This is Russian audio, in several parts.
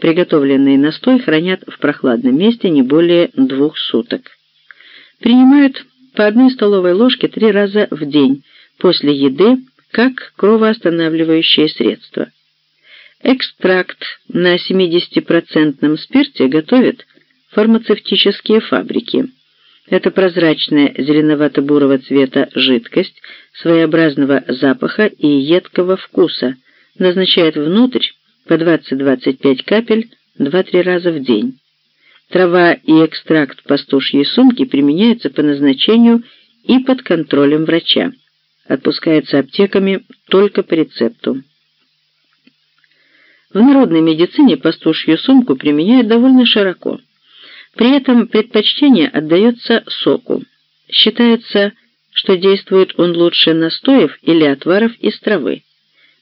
Приготовленный настой хранят в прохладном месте не более двух суток. Принимают по одной столовой ложке три раза в день после еды как кровоостанавливающее средство. Экстракт на 70% спирте готовят фармацевтические фабрики. Это прозрачная зеленовато-бурого цвета жидкость своеобразного запаха и едкого вкуса назначают внутрь по 20-25 капель 2-3 раза в день. Трава и экстракт пастушьей сумки применяются по назначению и под контролем врача. Отпускается аптеками только по рецепту. В народной медицине пастушью сумку применяют довольно широко. При этом предпочтение отдается соку. Считается, что действует он лучше настоев или отваров из травы.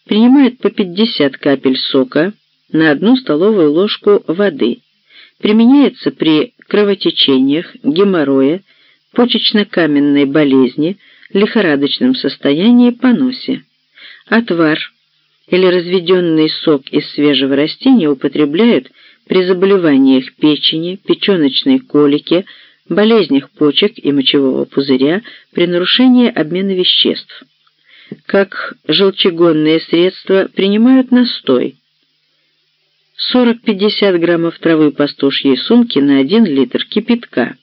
Принимает по 50 капель сока на одну столовую ложку воды. Применяется при кровотечениях, геморрое, почечно-каменной болезни, лихорадочном состоянии, поносе. Отвар или разведенный сок из свежего растения употребляют при заболеваниях печени, печеночной колики, болезнях почек и мочевого пузыря, при нарушении обмена веществ. Как желчегонные средства принимают настой. 40-50 граммов травы пастушьей сумки на 1 литр кипятка.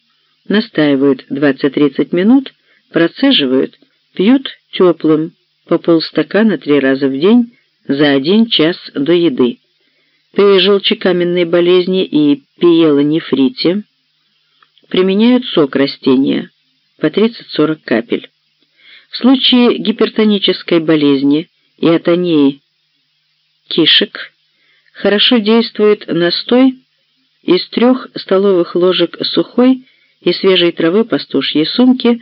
Настаивают 20-30 минут, процеживают, пьют теплым, по полстакана три раза в день за один час до еды. При желчекаменной болезни и пиелонефрите применяют сок растения по 30-40 капель. В случае гипертонической болезни и атонии кишек хорошо действует настой из трех столовых ложек сухой и свежей травы пастушьей сумки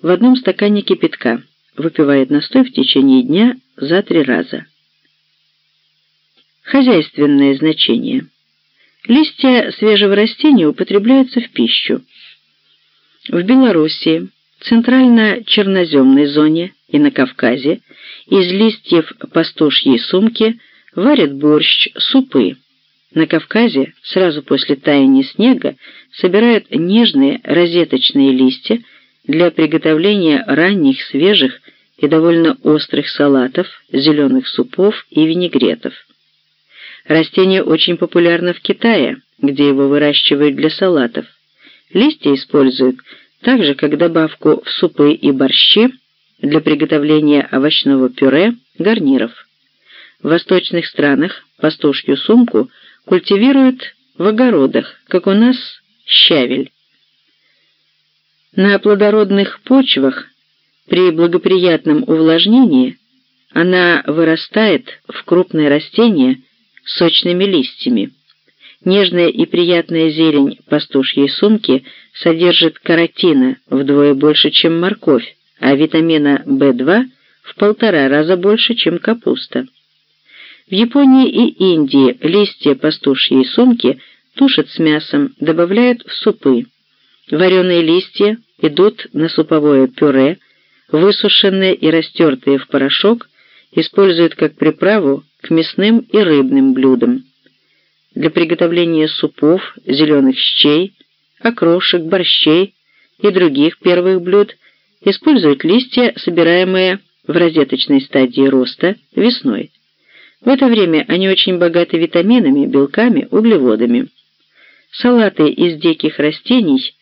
в одном стакане кипятка. Выпивает настой в течение дня за три раза. Хозяйственное значение. Листья свежего растения употребляются в пищу. В Белоруссии, центрально-черноземной зоне и на Кавказе из листьев пастушьей сумки варят борщ, супы. На Кавказе сразу после таяния снега собирают нежные розеточные листья для приготовления ранних, свежих и довольно острых салатов, зеленых супов и винегретов. Растение очень популярно в Китае, где его выращивают для салатов. Листья используют также как добавку в супы и борщи для приготовления овощного пюре, гарниров. В восточных странах пастушью сумку культивируют в огородах, как у нас щавель. На плодородных почвах при благоприятном увлажнении она вырастает в крупное растение сочными листьями. Нежная и приятная зелень пастушьей сумки содержит каротина вдвое больше, чем морковь, а витамина В2 в полтора раза больше, чем капуста. В Японии и Индии листья пастушьей сумки тушат с мясом, добавляют в супы. Вареные листья идут на суповое пюре, высушенные и растертые в порошок используют как приправу к мясным и рыбным блюдам. Для приготовления супов, зеленых щей, окрошек, борщей и других первых блюд используют листья, собираемые в розеточной стадии роста весной. В это время они очень богаты витаминами, белками, углеводами. Салаты из диких растений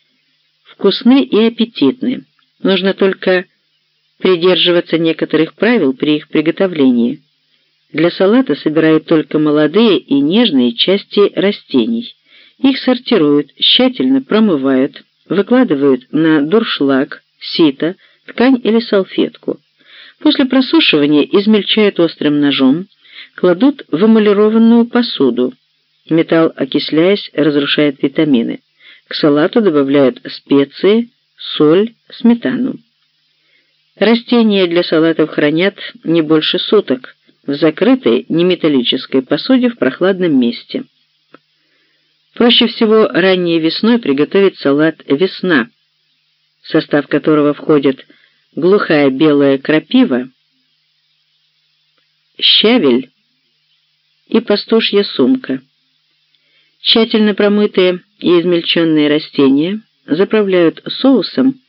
вкусны и аппетитны. Нужно только придерживаться некоторых правил при их приготовлении. Для салата собирают только молодые и нежные части растений. Их сортируют, тщательно промывают, выкладывают на дуршлаг, сито, ткань или салфетку. После просушивания измельчают острым ножом, кладут в эмалированную посуду. Металл, окисляясь, разрушает витамины. К салату добавляют специи, соль, сметану. Растения для салатов хранят не больше суток в закрытой неметаллической посуде в прохладном месте. Проще всего ранней весной приготовить салат «Весна», в состав которого входит глухая белая крапива, щавель и пастушья сумка. Тщательно промытые и измельченные растения заправляют соусом